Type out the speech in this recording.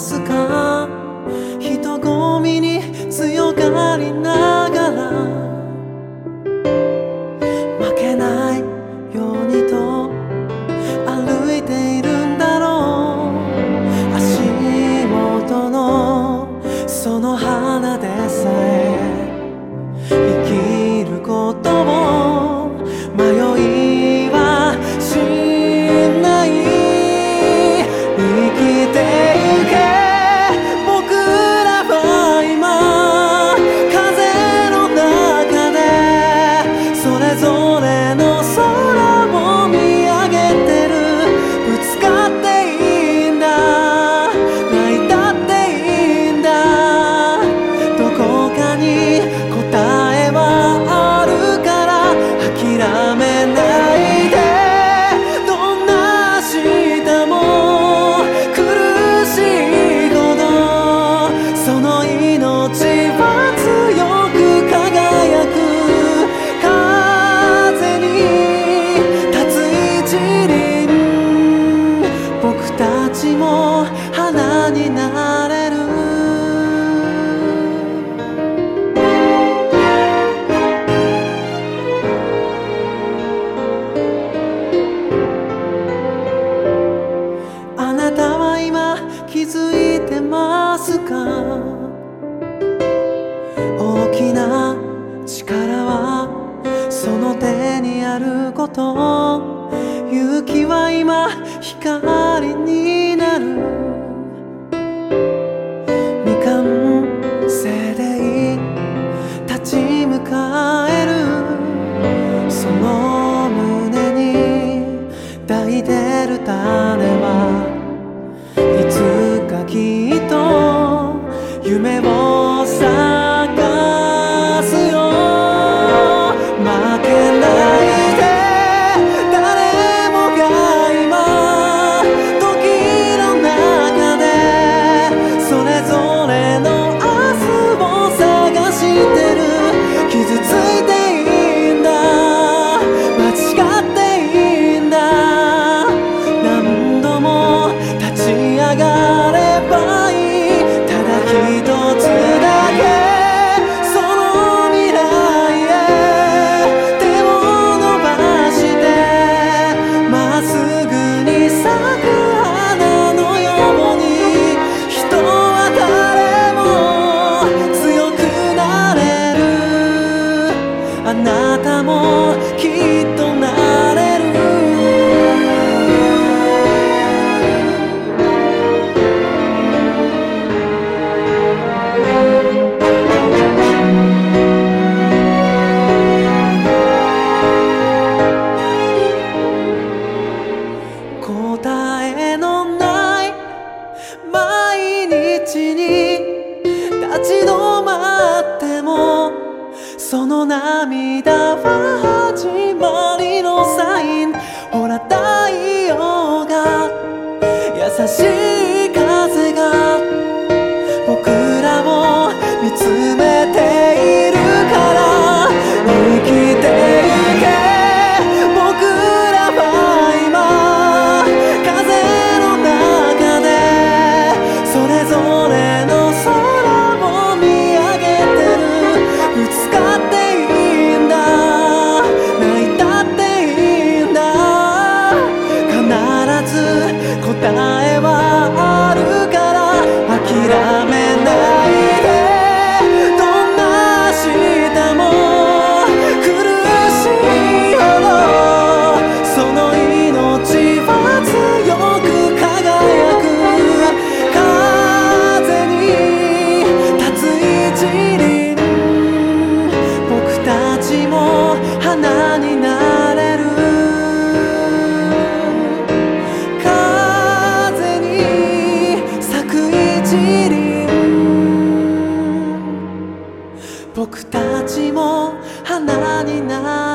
ますか？人混みに強がりながら。負けないようにと歩いているんだろう。足元のその花でさえ。てますか？大きな力はその手にあること。勇気は今光その涙は始まりのサイン。ほら太陽が優しい風が。僕らを見つめているから。生きていけ。僕らは今風の中でそれぞれ花になる